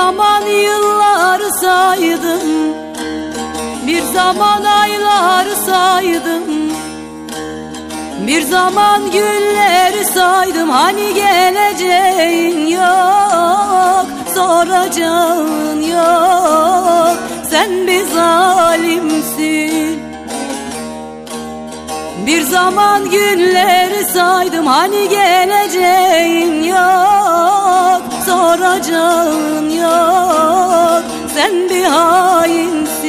Zaman yılları saydım. Bir zaman ayları saydım. Bir zaman günleri saydım. Hani geleceğin yok Soracağın yok. Sen bir zalimsin bir zaman günleri saydım hani geleceğin yok Soracağın yok. Sen bir hainsin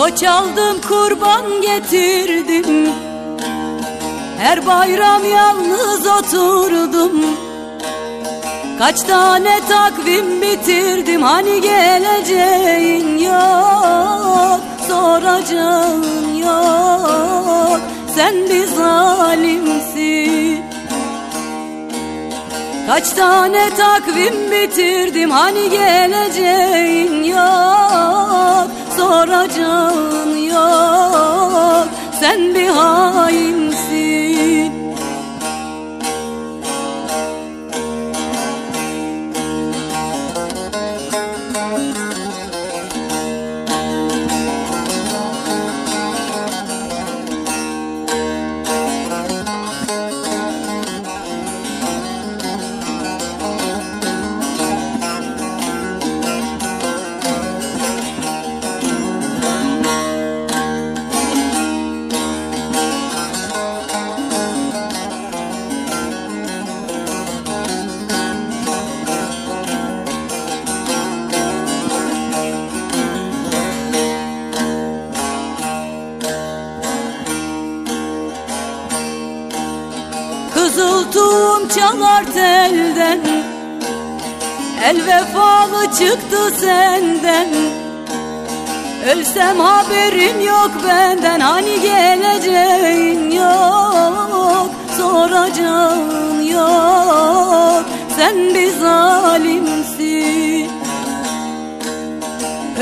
Koç aldım kurban getirdim. Her bayram yalnız oturdum. Kaç tane takvim bitirdim Hani geleceğin yok Soracağın yok. Sen bir zalimsin. Kaç tane takvim bitirdim Hani geleceğin Soracağın Kızıl tuğum çalar telden. El vefalı çıktı senden. Ölsem haberim yok benden. Hani geleceğin yok Soracağın yok. Sen bir zalimsin.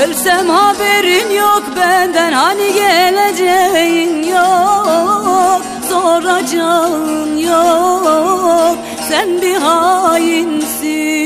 Ölsem haberin yok benden. Hani geleceğin yok Soracağın yok. Sen bir hainsin